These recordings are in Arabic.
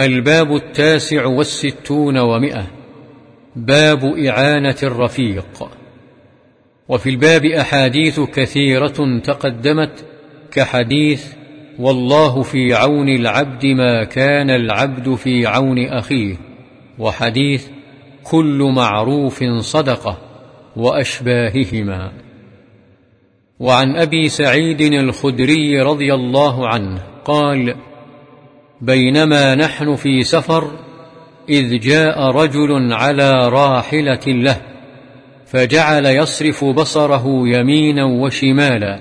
الباب التاسع والستون ومئة. باب إعانة الرفيق. وفي الباب أحاديث كثيرة تقدمت كحديث والله في عون العبد ما كان العبد في عون أخيه. وحديث كل معروف صدقة وأشباههما. وعن أبي سعيد الخدري رضي الله عنه قال بينما نحن في سفر إذ جاء رجل على راحلة له فجعل يصرف بصره يمينا وشمالا.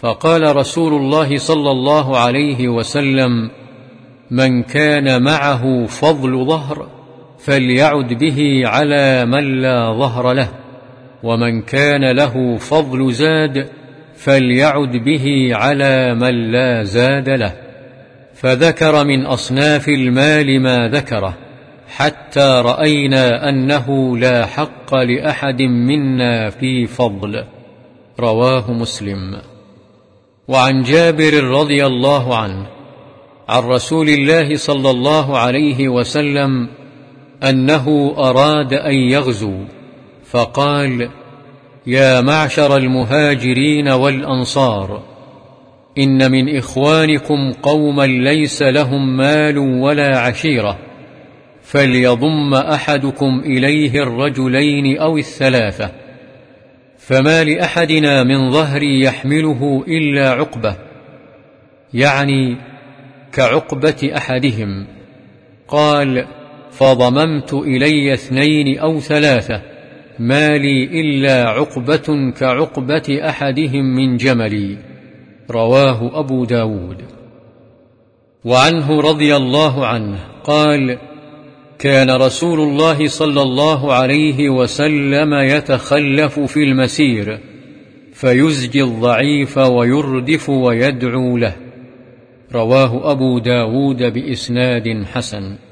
فقال رسول الله صلى الله عليه وسلم من كان معه فضل ظهر فليعد به على من لا ظهر له ومن كان له فضل زاد فليعد به على من لا زاد له. فذكر من أصناف المال ما ذكره حتى رأينا أنه لا حق لأحد منا في فضل. رواه مسلم. وعن جابر رضي الله عنه عن رسول الله صلى الله عليه وسلم أنه أراد أن يغزو فقال يا معشر المهاجرين والأنصار إن من إخوانكم قوما ليس لهم مال ولا عشيرة فليضم أحدكم إليه الرجلين أو الثلاثة فما لأحدنا من ظهر يحمله إلا عقبة يعني كعقبة أحدهم قال فضممت إلي اثنين أو ثلاثة ما لي إلا عقبة كعقبة أحدهم من جملي. رواه أبو داود. وعنه رضي الله عنه قال كان رسول الله صلى الله عليه وسلم يتخلف في المسير فيزجي الضعيف ويردف ويدعو له. رواه أبو داود بإسناد حسن.